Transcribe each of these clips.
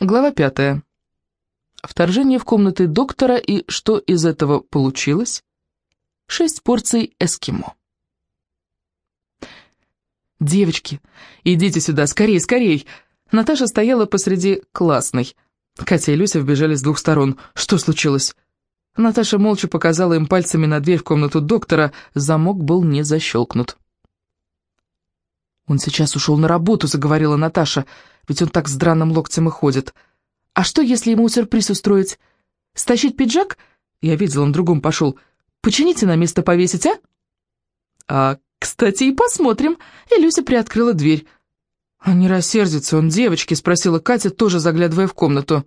Глава пятая. Вторжение в комнаты доктора и что из этого получилось? Шесть порций эскимо. «Девочки, идите сюда, скорей, скорей!» Наташа стояла посреди классной. Катя и Люся вбежали с двух сторон. «Что случилось?» Наташа молча показала им пальцами на дверь в комнату доктора. Замок был не защелкнут. «Он сейчас ушел на работу», — заговорила Наташа, «ведь он так с драным локтем и ходит. А что, если ему сюрприз устроить? Стащить пиджак? Я видел, он другом пошел. Почините на место повесить, а?» «А, кстати, и посмотрим», — и Люся приоткрыла дверь. «А не рассердится он девочки?» — спросила Катя, тоже заглядывая в комнату.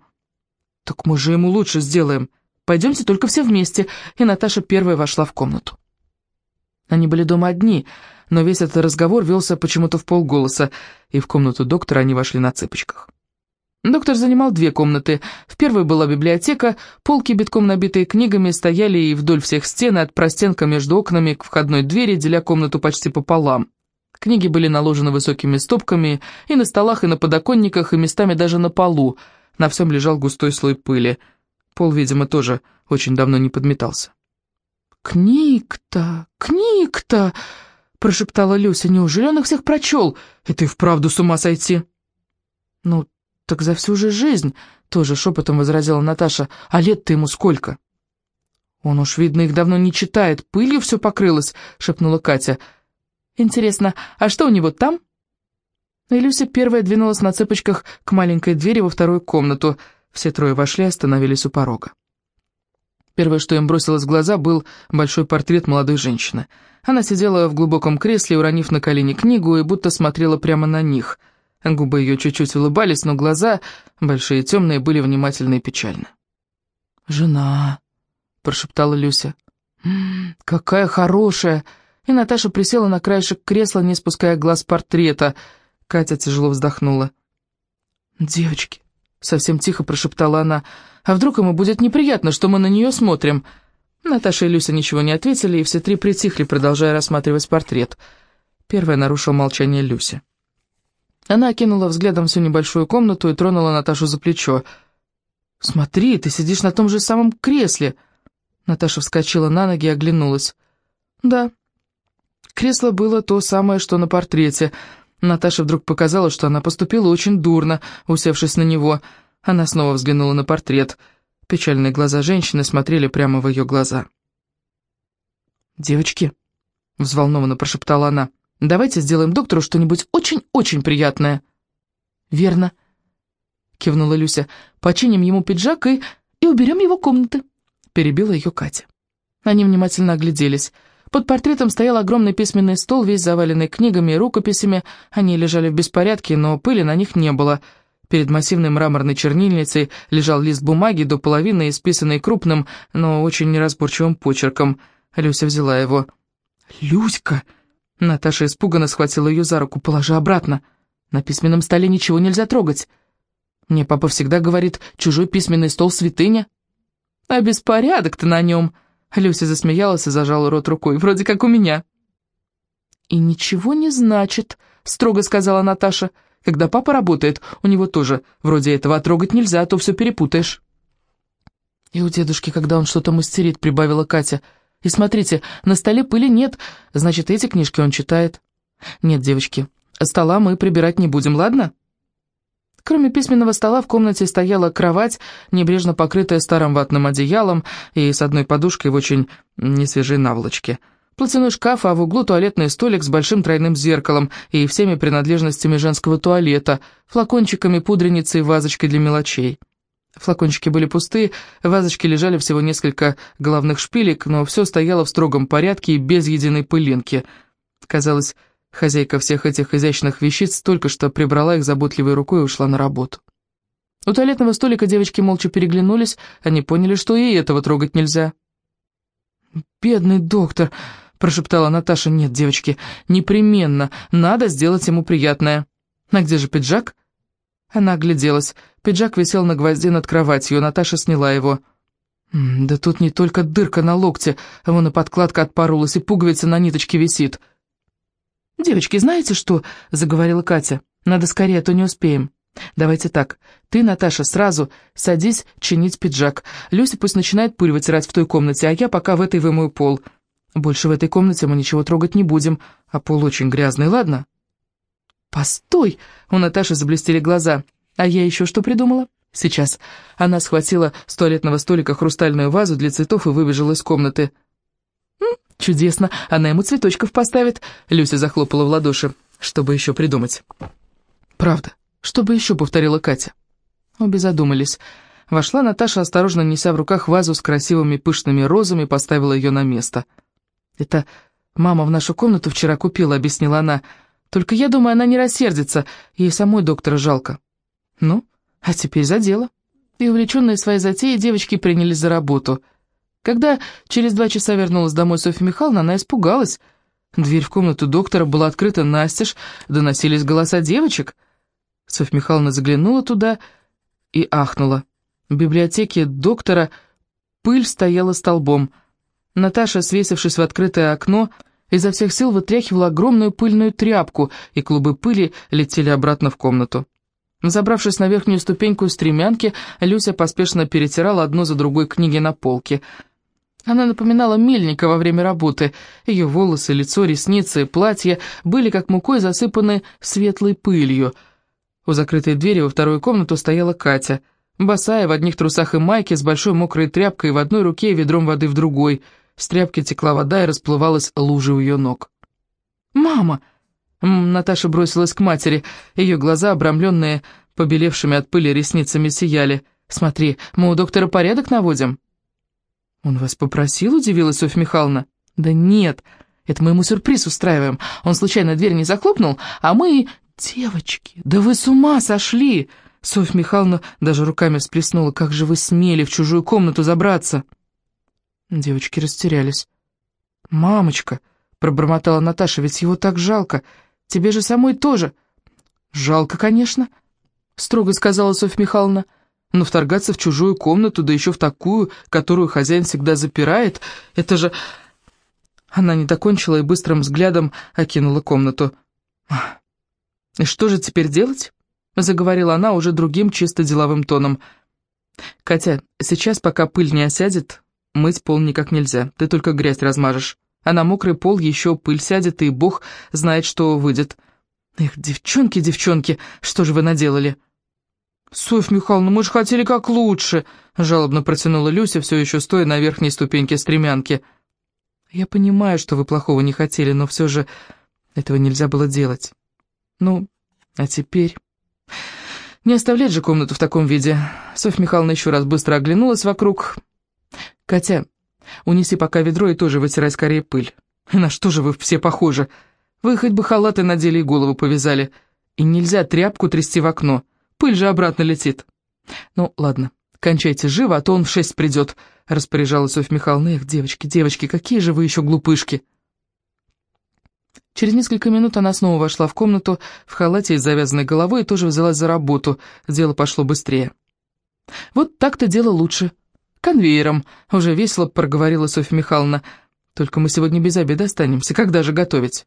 «Так мы же ему лучше сделаем. Пойдемте только все вместе», и Наташа первая вошла в комнату. Они были дома одни — но весь этот разговор велся почему-то в полголоса, и в комнату доктора они вошли на цыпочках. Доктор занимал две комнаты. В первой была библиотека, полки, битком набитые книгами, стояли и вдоль всех стен, от простенка между окнами к входной двери, деля комнату почти пополам. Книги были наложены высокими стопками и на столах, и на подоконниках, и местами даже на полу. На всем лежал густой слой пыли. Пол, видимо, тоже очень давно не подметался. «Книг-то, книг-то!» прошептала Люся. «Неужели он их всех прочел? Это и вправду с ума сойти!» «Ну, так за всю же жизнь!» — тоже шепотом возразила Наташа. «А лет-то ему сколько?» «Он уж, видно, их давно не читает, пылью все покрылось», — шепнула Катя. «Интересно, а что у него там?» И Люся первая двинулась на цепочках к маленькой двери во вторую комнату. Все трое вошли и остановились у порога. Первое, что им бросилось в глаза, был большой портрет молодой женщины. Она сидела в глубоком кресле, уронив на колени книгу, и будто смотрела прямо на них. Губы ее чуть-чуть улыбались, но глаза, большие и темные, были внимательны и печальны. «Жена», — прошептала Люся. «М -м, «Какая хорошая!» И Наташа присела на краешек кресла, не спуская глаз портрета. Катя тяжело вздохнула. «Девочки, Совсем тихо прошептала она. «А вдруг ему будет неприятно, что мы на нее смотрим?» Наташа и Люся ничего не ответили, и все три притихли, продолжая рассматривать портрет. Первая нарушила молчание Люся. Она окинула взглядом всю небольшую комнату и тронула Наташу за плечо. «Смотри, ты сидишь на том же самом кресле!» Наташа вскочила на ноги и оглянулась. «Да, кресло было то самое, что на портрете», Наташе вдруг показалось, что она поступила очень дурно, усевшись на него. Она снова взглянула на портрет. Печальные глаза женщины смотрели прямо в ее глаза. «Девочки», — взволнованно прошептала она, — «давайте сделаем доктору что-нибудь очень-очень приятное». «Верно», — кивнула Люся, — «починим ему пиджак и... и уберем его комнаты», — перебила ее Катя. Они внимательно огляделись. Под портретом стоял огромный письменный стол, весь заваленный книгами и рукописями. Они лежали в беспорядке, но пыли на них не было. Перед массивной мраморной чернильницей лежал лист бумаги до половины, исписанный крупным, но очень неразборчивым почерком. Люся взяла его. «Люська!» Наташа испуганно схватила ее за руку. «Положи обратно. На письменном столе ничего нельзя трогать. Мне папа всегда говорит, чужой письменный стол — святыня». «А беспорядок-то на нем!» Люся засмеялась и зажала рот рукой, вроде как у меня. «И ничего не значит», — строго сказала Наташа. «Когда папа работает, у него тоже вроде этого трогать нельзя, а то все перепутаешь». «И у дедушки, когда он что-то мастерит», — прибавила Катя. «И смотрите, на столе пыли нет, значит, эти книжки он читает». «Нет, девочки, стола мы прибирать не будем, ладно?» Кроме письменного стола в комнате стояла кровать, небрежно покрытая старым ватным одеялом и с одной подушкой в очень несвежей наволочке. Платяной шкаф, а в углу туалетный столик с большим тройным зеркалом и всеми принадлежностями женского туалета, флакончиками, пудреницей и вазочкой для мелочей. Флакончики были пустые, вазочки лежали всего несколько головных шпилек, но все стояло в строгом порядке и без единой пылинки. Казалось, Хозяйка всех этих изящных вещиц только что прибрала их заботливой рукой и ушла на работу. У туалетного столика девочки молча переглянулись, они поняли, что и этого трогать нельзя. «Бедный доктор!» — прошептала Наташа. «Нет, девочки, непременно, надо сделать ему приятное». «А где же пиджак?» Она огляделась. Пиджак висел на гвозде над кроватью, Наташа сняла его. «Да тут не только дырка на локте, а вон и подкладка отпоролась, и пуговица на ниточке висит». «Девочки, знаете что?» — заговорила Катя. «Надо скорее, а то не успеем. «Давайте так. Ты, Наташа, сразу садись чинить пиджак. Люся пусть начинает пыль вытирать в той комнате, а я пока в этой вымою пол. Больше в этой комнате мы ничего трогать не будем, а пол очень грязный, ладно?» «Постой!» — у Наташи заблестели глаза. «А я еще что придумала?» «Сейчас». Она схватила с туалетного столика хрустальную вазу для цветов и выбежала из комнаты. «М, «Чудесно! Она ему цветочков поставит!» Люся захлопала в ладоши. «Чтобы еще придумать?» «Правда, что бы еще?» — повторила Катя. Обе задумались. Вошла Наташа, осторожно неся в руках вазу с красивыми пышными розами, поставила ее на место. «Это мама в нашу комнату вчера купила», — объяснила она. «Только я думаю, она не рассердится, ей самой доктора жалко». «Ну, а теперь за дело». И увлеченные своей затеей девочки принялись за работу. Когда через два часа вернулась домой Софья Михайловна, она испугалась. Дверь в комнату доктора была открыта настежь, доносились голоса девочек. Софья Михайловна заглянула туда и ахнула. В библиотеке доктора пыль стояла столбом. Наташа, свесившись в открытое окно, изо всех сил вытряхивала огромную пыльную тряпку, и клубы пыли летели обратно в комнату. Забравшись на верхнюю ступеньку стремянки, Люся поспешно перетирала одну за другой книги на полке. Она напоминала мельника во время работы. Ее волосы, лицо, ресницы, платье были как мукой засыпаны светлой пылью. У закрытой двери во вторую комнату стояла Катя, босая в одних трусах и майке, с большой мокрой тряпкой в одной руке и ведром воды в другой. С тряпки текла вода и расплывалась лужа у ее ног. «Мама!» Наташа бросилась к матери. Ее глаза, обрамленные побелевшими от пыли ресницами, сияли. «Смотри, мы у доктора порядок наводим». «Он вас попросил?» — удивилась Софья Михайловна. «Да нет, это мы ему сюрприз устраиваем. Он случайно дверь не захлопнул, а мы...» «Девочки, да вы с ума сошли!» Софья Михайловна даже руками всплеснула. «Как же вы смели в чужую комнату забраться?» Девочки растерялись. «Мамочка!» — пробормотала Наташа, — «ведь его так жалко. Тебе же самой тоже». «Жалко, конечно», — строго сказала Софья Михайловна. «Но вторгаться в чужую комнату, да еще в такую, которую хозяин всегда запирает, это же...» Она не докончила и быстрым взглядом окинула комнату. «И что же теперь делать?» — заговорила она уже другим, чисто деловым тоном. «Катя, сейчас, пока пыль не осядет, мыть пол никак нельзя, ты только грязь размажешь а на мокрый пол еще пыль сядет, и бог знает, что выйдет. Эх, девчонки, девчонки, что же вы наделали?» «Софья Михайловна, мы же хотели как лучше», — жалобно протянула Люся, все еще стоя на верхней ступеньке стремянки. «Я понимаю, что вы плохого не хотели, но все же этого нельзя было делать. Ну, а теперь...» «Не оставлять же комнату в таком виде». Софья Михайловна еще раз быстро оглянулась вокруг. «Катя, Унеси пока ведро и тоже вытирай скорее пыль. На что же вы все похожи? Вы хоть бы халаты надели и голову повязали. И нельзя тряпку трясти в окно. Пыль же обратно летит. Ну, ладно, кончайте живо, а то он в шесть придет, распоряжалась Софья Михайловна. Эх, девочки, девочки, какие же вы еще глупышки. Через несколько минут она снова вошла в комнату в халате и с завязанной головой и тоже взялась за работу. Дело пошло быстрее. Вот так-то дело лучше, «Конвейером», — уже весело проговорила Софья Михайловна. «Только мы сегодня без обеда останемся. Когда же готовить?»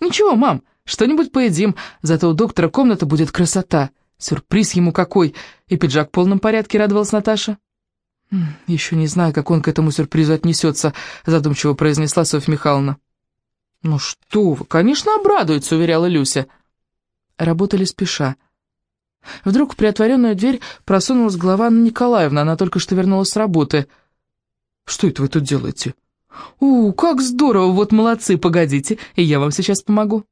«Ничего, мам, что-нибудь поедим, зато у доктора комната будет красота. Сюрприз ему какой!» И пиджак в полном порядке, радовалась Наташа. «Еще не знаю, как он к этому сюрпризу отнесется», — задумчиво произнесла Софья Михайловна. «Ну что вы, конечно, обрадуется», — уверяла Люся. Работали спеша. Вдруг в приотворенную дверь просунулась голова Анны Николаевна, она только что вернулась с работы. «Что это вы тут делаете?» «У, как здорово, вот молодцы, погодите, и я вам сейчас помогу».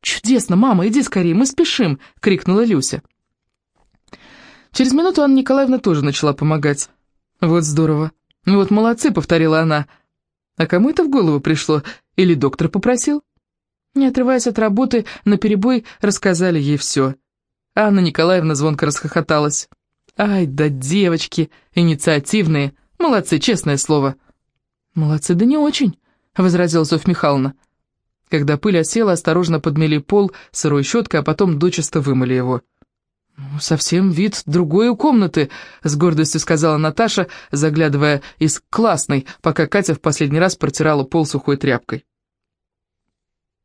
«Чудесно, мама, иди скорее, мы спешим!» — крикнула Люся. Через минуту Анна Николаевна тоже начала помогать. «Вот здорово. Вот молодцы», — повторила она. «А кому это в голову пришло? Или доктор попросил?» Не отрываясь от работы, наперебой рассказали ей все. Анна Николаевна звонко расхохоталась. «Ай, да девочки, инициативные, молодцы, честное слово». «Молодцы, да не очень», — возразила Софья Михайловна. Когда пыль осела, осторожно подмели пол сырой щеткой, а потом дочисто вымыли его. «Ну, «Совсем вид другой у комнаты», — с гордостью сказала Наташа, заглядывая из классной, пока Катя в последний раз протирала пол сухой тряпкой.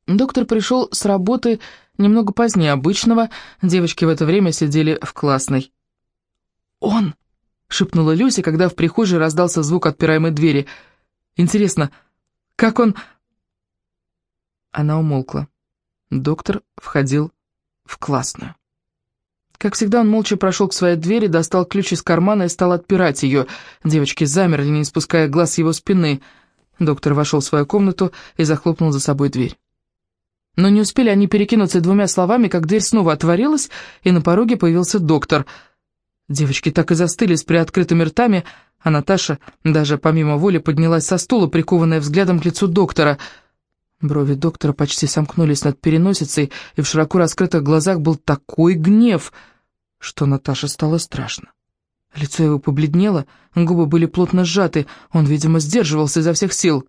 Доктор пришел с работы немного позднее обычного, девочки в это время сидели в классной. «Он!» — шепнула Люся, когда в прихожей раздался звук отпираемой двери. «Интересно, как он...» Она умолкла. Доктор входил в классную. Как всегда, он молча прошел к своей двери, достал ключ из кармана и стал отпирать ее. Девочки замерли, не спуская глаз его спины. Доктор вошел в свою комнату и захлопнул за собой дверь. Но не успели они перекинуться двумя словами, как дверь снова отворилась, и на пороге появился доктор. Девочки так и застыли с приоткрытыми ртами, а Наташа даже помимо воли поднялась со стула, прикованная взглядом к лицу доктора. Брови доктора почти сомкнулись над переносицей, и в широко раскрытых глазах был такой гнев, что Наташе стало страшно. Лицо его побледнело, губы были плотно сжаты, он, видимо, сдерживался изо всех сил.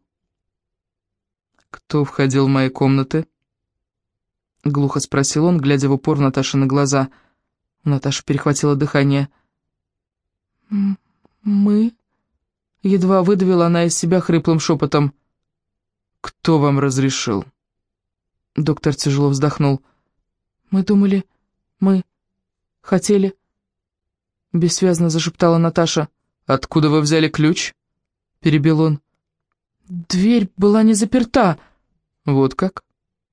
«Кто входил в мои комнаты?» — глухо спросил он, глядя в упор Наташи на глаза. Наташа перехватила дыхание. «Мы?» — едва выдавила она из себя хриплым шепотом. «Кто вам разрешил?» Доктор тяжело вздохнул. «Мы думали, мы хотели...» Бессвязно зашептала Наташа. «Откуда вы взяли ключ?» Перебил он. «Дверь была не заперта». «Вот как?»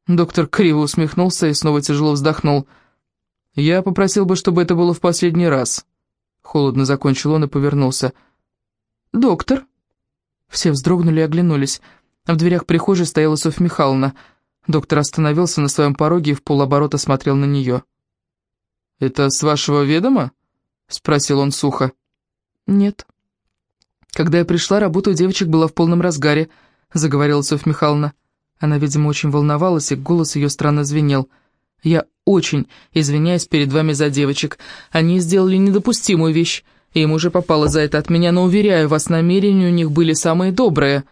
Доктор криво усмехнулся и снова тяжело вздохнул. «Я попросил бы, чтобы это было в последний раз». Холодно закончил он и повернулся. «Доктор?» Все вздрогнули и оглянулись. В дверях прихожей стояла Софья Михайловна. Доктор остановился на своем пороге и в полоборота смотрел на нее. «Это с вашего ведома?» — спросил он сухо. «Нет». «Когда я пришла, работа у девочек была в полном разгаре», — заговорила Софья Михайловна. Она, видимо, очень волновалась, и голос ее странно звенел. «Я очень извиняюсь перед вами за девочек. Они сделали недопустимую вещь, им уже попало за это от меня, но, уверяю вас, намерения у них были самые добрые».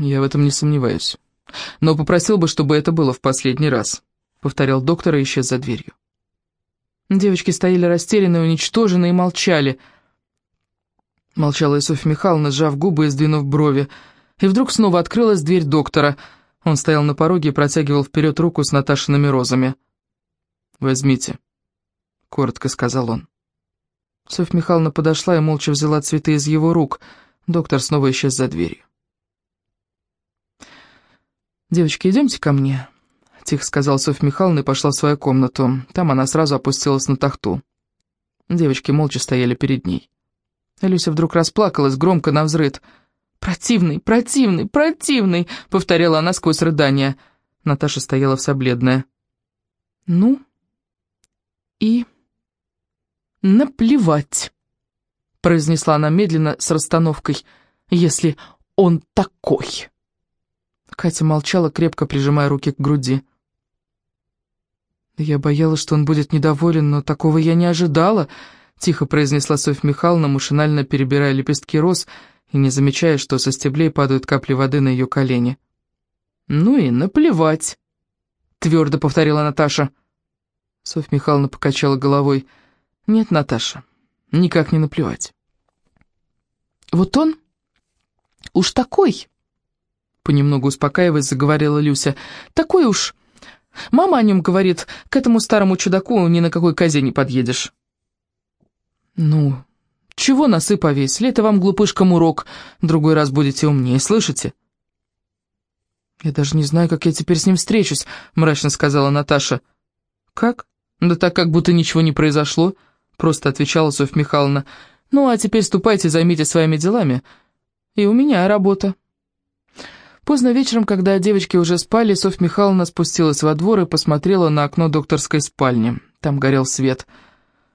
«Я в этом не сомневаюсь. Но попросил бы, чтобы это было в последний раз», — повторял доктор и исчез за дверью. Девочки стояли растерянные, уничтоженные и молчали. Молчала и Софья Михайловна, сжав губы и сдвинув брови. И вдруг снова открылась дверь доктора. Он стоял на пороге и протягивал вперед руку с Наташиными розами. «Возьмите», — коротко сказал он. Софья Михайловна подошла и молча взяла цветы из его рук. Доктор снова исчез за дверью. «Девочки, идемте ко мне», — тихо сказала Софья Михайловна и пошла в свою комнату. Там она сразу опустилась на тахту. Девочки молча стояли перед ней. Люся вдруг расплакалась громко на взрыд — «Противный, противный, противный!» — повторяла она сквозь рыдания. Наташа стояла вся бледная. «Ну, и наплевать», — произнесла она медленно с расстановкой, «если он такой». Катя молчала, крепко прижимая руки к груди. «Я боялась, что он будет недоволен, но такого я не ожидала», — тихо произнесла Софья Михайловна, машинально перебирая лепестки роз, — и не замечая, что со стеблей падают капли воды на ее колени. «Ну и наплевать», — твердо повторила Наташа. Софья Михайловна покачала головой. «Нет, Наташа, никак не наплевать». «Вот он уж такой», — понемногу успокаиваясь, заговорила Люся, — «такой уж. Мама о нем говорит, к этому старому чудаку ни на какой козе не подъедешь». «Ну, чего носы повесили? Это вам, глупышкам, урок. Другой раз будете умнее, слышите?» «Я даже не знаю, как я теперь с ним встречусь», — мрачно сказала Наташа. «Как? Да так, как будто ничего не произошло», — просто отвечала Софья Михайловна. «Ну, а теперь ступайте, займитесь своими делами. И у меня работа». Поздно вечером, когда девочки уже спали, Софья Михайловна спустилась во двор и посмотрела на окно докторской спальни. Там горел свет.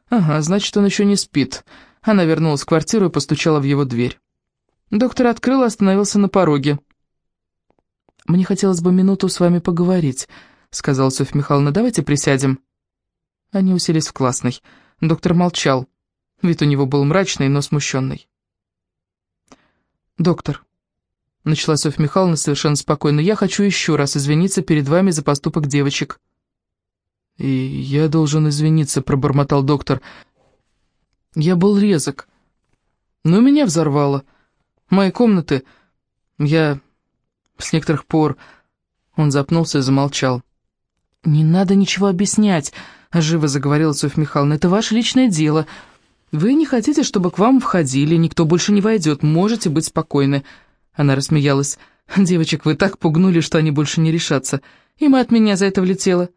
«Ага, значит, он еще не спит». Она вернулась в квартиру и постучала в его дверь. Доктор открыл и остановился на пороге. «Мне хотелось бы минуту с вами поговорить», — сказала Софья Михайловна. «Давайте присядем». Они уселись в классной. Доктор молчал. Вид у него был мрачный, но смущенный. «Доктор», — начала Софья Михайловна совершенно спокойно, «я хочу еще раз извиниться перед вами за поступок девочек». «И я должен извиниться», — пробормотал доктор, — я был резок. Но меня взорвало. Мои комнаты... Я с некоторых пор... Он запнулся и замолчал. «Не надо ничего объяснять», — живо заговорила Софья Михайловна. «Это ваше личное дело. Вы не хотите, чтобы к вам входили, никто больше не войдет. Можете быть спокойны». Она рассмеялась. «Девочек, вы так пугнули, что они больше не решатся. Им от меня за это влетело.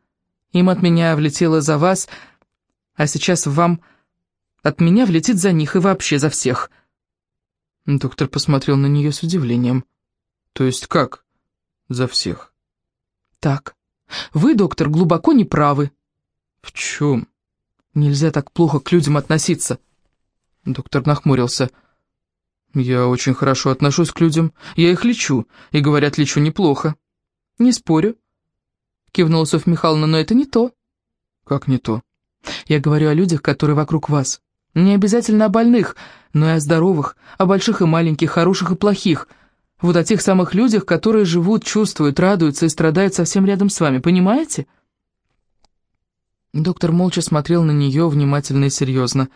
Им от меня влетело за вас, а сейчас вам от меня влетит за них и вообще за всех». Доктор посмотрел на нее с удивлением. «То есть как за всех?» «Так. Вы, доктор, глубоко неправы». «В чем?» «Нельзя так плохо к людям относиться». Доктор нахмурился. «Я очень хорошо отношусь к людям. Я их лечу, и, говорят, лечу неплохо». «Не спорю», — кивнула Софья Михайловна, — «но это не то». «Как не то?» «Я говорю о людях, которые вокруг вас. Не обязательно о больных, но и о здоровых, о больших и маленьких, хороших и плохих. Вот о тех самых людях, которые живут, чувствуют, радуются и страдают совсем рядом с вами, понимаете?» Доктор молча смотрел на нее внимательно и серьезно.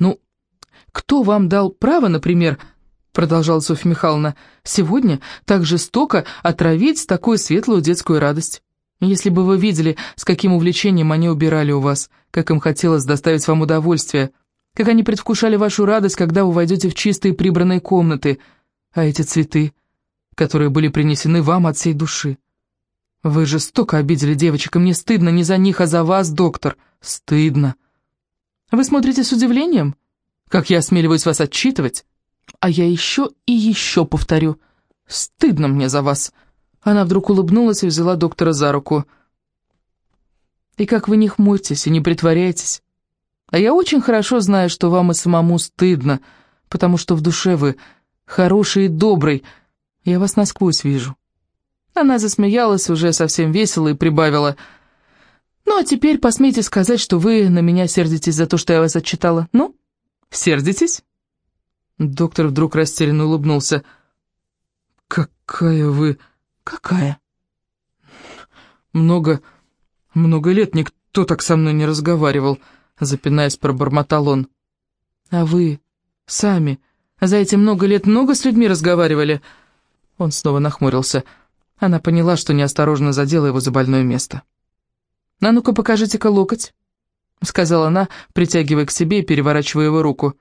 «Ну, кто вам дал право, например, — продолжала Софья Михайловна, — сегодня так жестоко отравить такую светлую детскую радость? Если бы вы видели, с каким увлечением они убирали у вас, как им хотелось доставить вам удовольствие, как они предвкушали вашу радость, когда вы войдете в чистые прибранные комнаты, а эти цветы, которые были принесены вам от всей души. Вы жестоко обидели девочек, и мне стыдно не за них, а за вас, доктор. Стыдно. Вы смотрите с удивлением? Как я осмеливаюсь вас отчитывать? А я еще и еще повторю. Стыдно мне за вас. Она вдруг улыбнулась и взяла доктора за руку. И как вы не хмурьтесь и не притворяйтесь. А я очень хорошо знаю, что вам и самому стыдно, потому что в душе вы хороший и добрый. Я вас насквозь вижу. Она засмеялась уже совсем весело и прибавила. «Ну, а теперь посмейте сказать, что вы на меня сердитесь за то, что я вас отчитала. Ну, сердитесь?» Доктор вдруг растерянно улыбнулся. «Какая вы...» «Какая?» «Много... много лет никто так со мной не разговаривал», — запинаясь, пробормотал он. «А вы сами за эти много лет много с людьми разговаривали?» Он снова нахмурился. Она поняла, что неосторожно задела его за больное место. «А ну-ка, покажите-ка локоть», — сказала она, притягивая к себе и переворачивая его руку.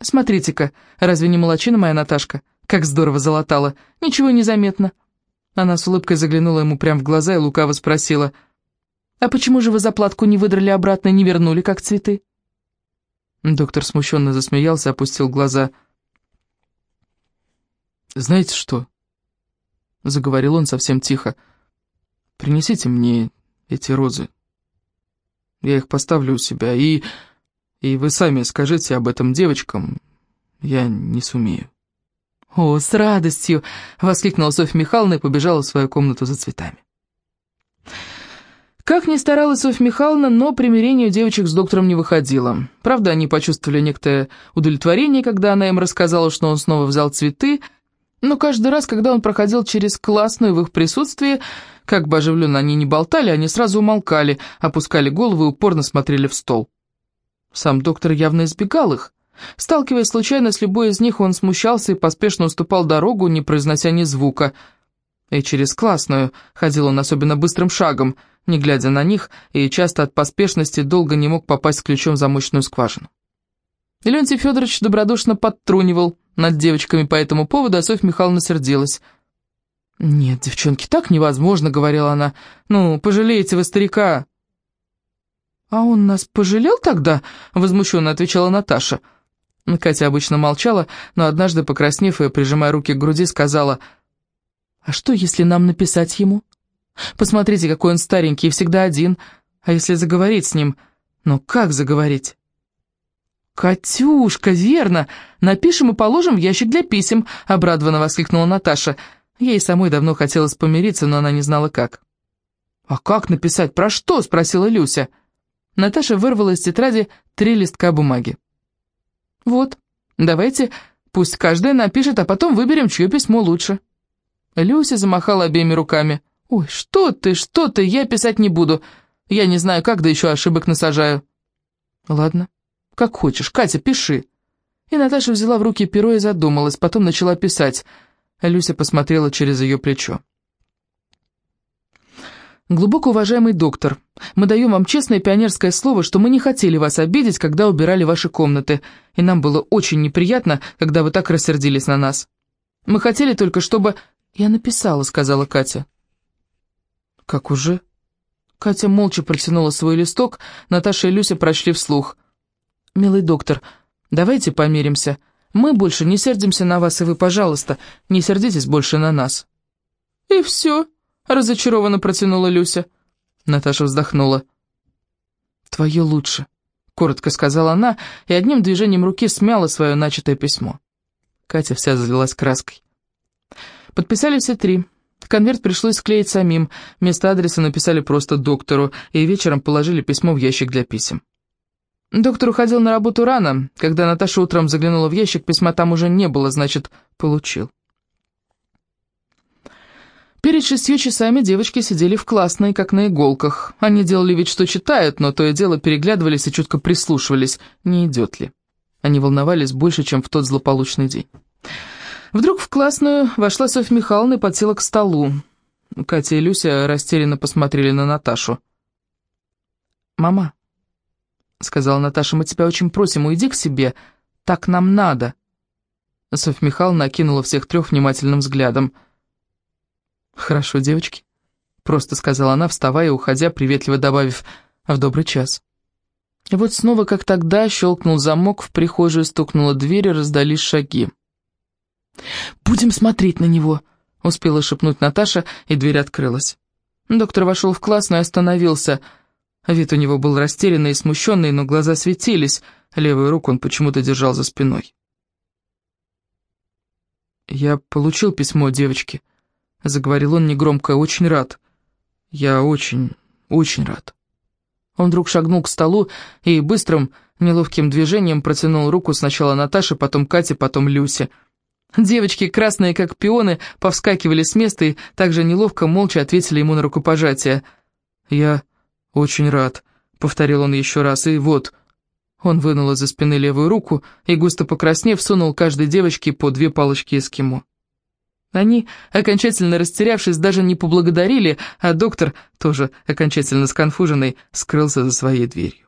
«Смотрите-ка, разве не молочина моя Наташка? Как здорово залатала, ничего не заметно». Она с улыбкой заглянула ему прямо в глаза и лукаво спросила, «А почему же вы заплатку не выдрали обратно и не вернули, как цветы?» Доктор смущенно засмеялся, опустил глаза. «Знаете что?» — заговорил он совсем тихо. «Принесите мне эти розы. Я их поставлю у себя, и... и вы сами скажите об этом девочкам. Я не сумею». «О, с радостью!» — воскликнула Софья Михайловна и побежала в свою комнату за цветами. Как ни старалась Софья Михайловна, но примирение девочек с доктором не выходило. Правда, они почувствовали некоторое удовлетворение, когда она им рассказала, что он снова взял цветы, но каждый раз, когда он проходил через классную в их присутствии, как бы оживленно они не болтали, они сразу умолкали, опускали головы и упорно смотрели в стол. Сам доктор явно избегал их. Сталкиваясь случайно с любой из них, он смущался и поспешно уступал дорогу, не произнося ни звука. И через классную ходил он особенно быстрым шагом, не глядя на них, и часто от поспешности долго не мог попасть ключом в замочную скважину. Леонтий Федорович добродушно подтрунивал над девочками по этому поводу, а Софья Михайловна сердилась. «Нет, девчонки, так невозможно», — говорила она. «Ну, пожалеете вы старика». «А он нас пожалел тогда?» — возмущенно отвечала Наташа. Катя обычно молчала, но однажды, покраснев и прижимая руки к груди, сказала, «А что, если нам написать ему? Посмотрите, какой он старенький и всегда один. А если заговорить с ним? Ну, как заговорить?» «Катюшка, верно! Напишем и положим в ящик для писем», — обрадованно воскликнула Наташа. Ей самой давно хотелось помириться, но она не знала как. «А как написать? Про что?» — спросила Люся. Наташа вырвала из тетради три листка бумаги. «Вот, давайте, пусть каждая напишет, а потом выберем, чье письмо лучше». Люся замахала обеими руками. «Ой, что ты, что ты, я писать не буду. Я не знаю, как, да еще ошибок насажаю». «Ладно, как хочешь, Катя, пиши». И Наташа взяла в руки перо и задумалась, потом начала писать. Люся посмотрела через ее плечо. Глубоко уважаемый доктор, мы даем вам честное пионерское слово, что мы не хотели вас обидеть, когда убирали ваши комнаты, и нам было очень неприятно, когда вы так рассердились на нас. Мы хотели только, чтобы...» «Я написала», — сказала Катя. «Как уже?» Катя молча протянула свой листок, Наташа и Люся прочли вслух. «Милый доктор, давайте помиримся. Мы больше не сердимся на вас, и вы, пожалуйста, не сердитесь больше на нас». «И все», — разочарованно протянула Люся. Наташа вздохнула. «Твое лучше», — коротко сказала она, и одним движением руки смяла свое начатое письмо. Катя вся залилась краской. Подписали все три. Конверт пришлось склеить самим, вместо адреса написали просто доктору, и вечером положили письмо в ящик для писем. Доктор уходил на работу рано. Когда Наташа утром заглянула в ящик, письма там уже не было, значит, получил. Перед шестью часами девочки сидели в классной, как на иголках. Они делали вид, что читают, но то и дело переглядывались и чутко прислушивались, не идет ли. Они волновались больше, чем в тот злополучный день. Вдруг в классную вошла Софья Михайловна и подсела к столу. Катя и Люся растерянно посмотрели на Наташу. «Мама», — сказала Наташа, — «мы тебя очень просим, уйди к себе, так нам надо». Софья Михайловна окинула всех трех внимательным взглядом — «Хорошо, девочки», — просто сказала она, вставая и уходя, приветливо добавив «в добрый час». И вот снова, как тогда, щелкнул замок, в прихожую стукнула дверь и раздались шаги. «Будем смотреть на него», — успела шепнуть Наташа, и дверь открылась. Доктор вошел в класс, но остановился. Вид у него был растерянный и смущенный, но глаза светились, левую руку он почему-то держал за спиной. «Я получил письмо девочки», — заговорил он негромко, очень рад. Я очень, очень рад. Он вдруг шагнул к столу и быстрым, неловким движением протянул руку сначала Наташе, потом Кате, потом Люсе. Девочки, красные как пионы, повскакивали с места и также неловко, молча ответили ему на рукопожатие. «Я очень рад», — повторил он еще раз, — «и вот...» Он вынул из-за спины левую руку и, густо покраснев, сунул каждой девочке по две палочки эскимо. Они, окончательно растерявшись, даже не поблагодарили, а доктор, тоже окончательно сконфуженный, скрылся за своей дверью.